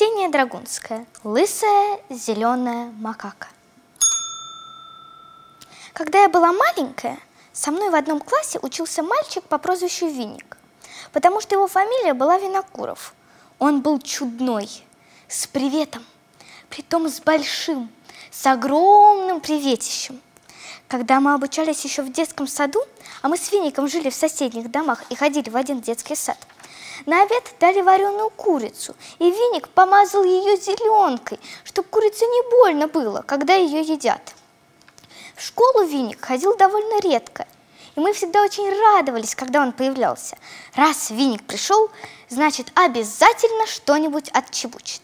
Ксения Драгунская. Лысая зеленая макака. Когда я была маленькая, со мной в одном классе учился мальчик по прозвищу Виник, потому что его фамилия была Винокуров. Он был чудной, с приветом, притом с большим, с огромным приветищем. Когда мы обучались еще в детском саду, а мы с Виником жили в соседних домах и ходили в один детский сад – на обед дали вареную курицу, и Виник помазал ее зеленкой, чтобы курице не больно было, когда ее едят. В школу Виник ходил довольно редко, и мы всегда очень радовались, когда он появлялся. Раз Виник пришел, значит, обязательно что-нибудь отчебучит.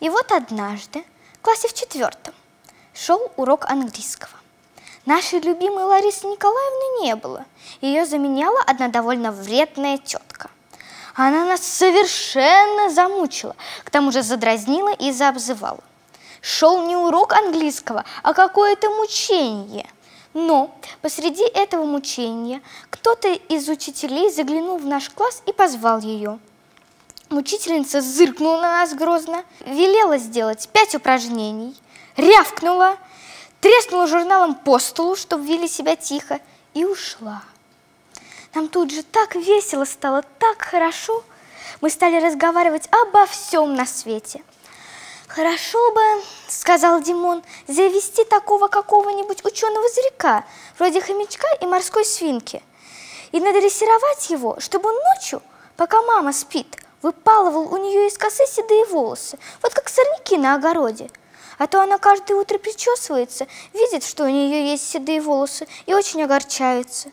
И вот однажды, в классе в четвертом, шел урок английского. Нашей любимой Ларисы Николаевны не было. Ее заменяла одна довольно вредная тетка – она нас совершенно замучила, к тому же задразнила и заобзывала. Шел не урок английского, а какое-то мучение. Но посреди этого мучения кто-то из учителей заглянул в наш класс и позвал ее. Учительница зыркнула на нас грозно, велела сделать пять упражнений, рявкнула, треснула журналом по столу, чтобы вели себя тихо, и ушла. Нам тут же так весело стало, так хорошо. Мы стали разговаривать обо всем на свете. «Хорошо бы, — сказал Димон, — завести такого какого-нибудь ученого-зверька, вроде хомячка и морской свинки, и надрессировать его, чтобы он ночью, пока мама спит, выпалывал у нее из косы седые волосы, вот как сорняки на огороде. А то она каждое утро причесывается, видит, что у нее есть седые волосы, и очень огорчается.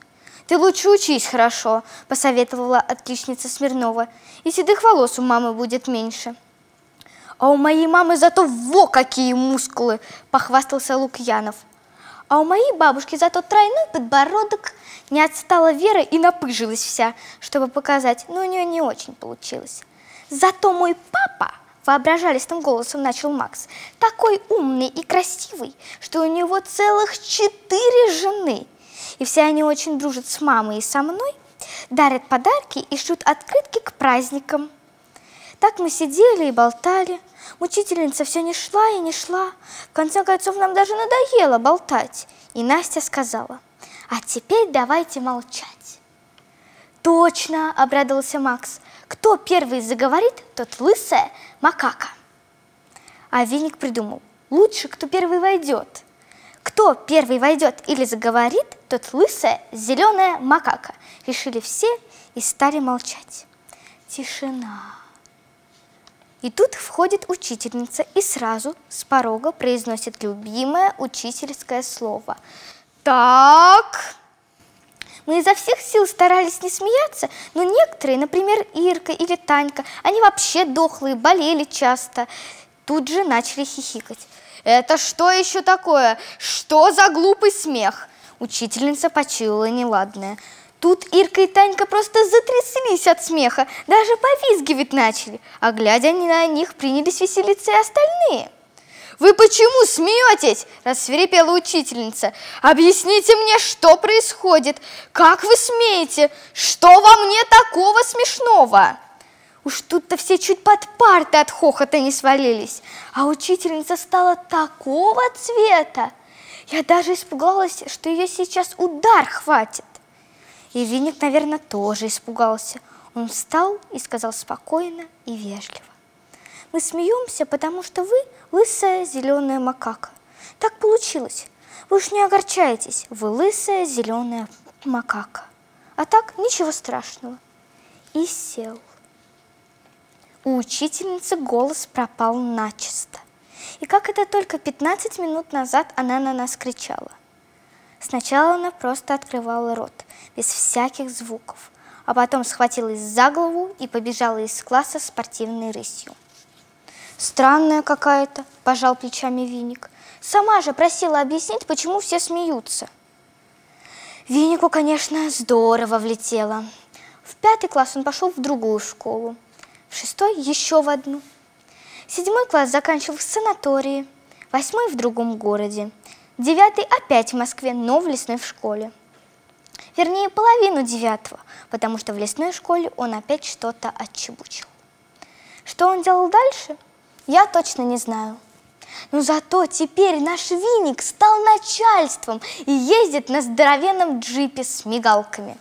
«Ты лучше учись хорошо», – посоветовала отличница Смирнова. «И седых волос у мамы будет меньше». «А у моей мамы зато во какие мускулы!» – похвастался Лукьянов. «А у моей бабушки зато тройной подбородок!» Не отстала Вера и напыжилась вся, чтобы показать, но у нее не очень получилось. «Зато мой папа!» воображалистым голосом начал Макс. Такой умный и красивый, что у него целых четыре жены – и все они очень дружат с мамой и со мной, дарят подарки и шлют открытки к праздникам. Так мы сидели и болтали. Учительница все не шла и не шла. В конце концов, нам даже надоело болтать. И Настя сказала, а теперь давайте молчать. Точно, обрадовался Макс. Кто первый заговорит, тот лысая макака. А Виник придумал, лучше, кто первый войдет. Кто первый войдет или заговорит, тот лысая зеленая макака. Решили все и стали молчать. Тишина. И тут входит учительница и сразу с порога произносит любимое учительское слово. Так, мы изо всех сил старались не смеяться, но некоторые, например, Ирка или Танька, они вообще дохлые, болели часто, тут же начали хихикать. Это что еще такое? Что за глупый смех? Учительница почуяла неладное. Тут Ирка и Танька просто затряслись от смеха, даже повизгивать начали, а глядя на них принялись веселиться и остальные. «Вы почему смеетесь?» – рассверепела учительница. «Объясните мне, что происходит? Как вы смеете? Что во мне такого смешного?» Уж тут-то все чуть под парты от хохота не свалились, а учительница стала такого цвета. Я даже испугалась, что ее сейчас удар хватит. И Виник, наверное, тоже испугался. Он встал и сказал спокойно и вежливо. Мы смеемся, потому что вы лысая зеленая макака. Так получилось. Вы уж не огорчайтесь, вы лысая зеленая макака. А так ничего страшного. И сел. У учительницы голос пропал начисто. И как это только 15 минут назад она на нас кричала. Сначала она просто открывала рот, без всяких звуков, а потом схватилась за голову и побежала из класса спортивной рысью. «Странная какая-то», – пожал плечами Виник. «Сама же просила объяснить, почему все смеются». Винику, конечно, здорово влетело. В пятый класс он пошел в другую школу – шестой еще в одну. Седьмой класс заканчивал в санатории, восьмой в другом городе, девятый опять в Москве, но в лесной в школе. Вернее, половину девятого, потому что в лесной школе он опять что-то отчебучил. Что он делал дальше, Я точно не знаю. Но зато теперь наш Виник стал начальством и ездит на здоровенном джипе с мигалками.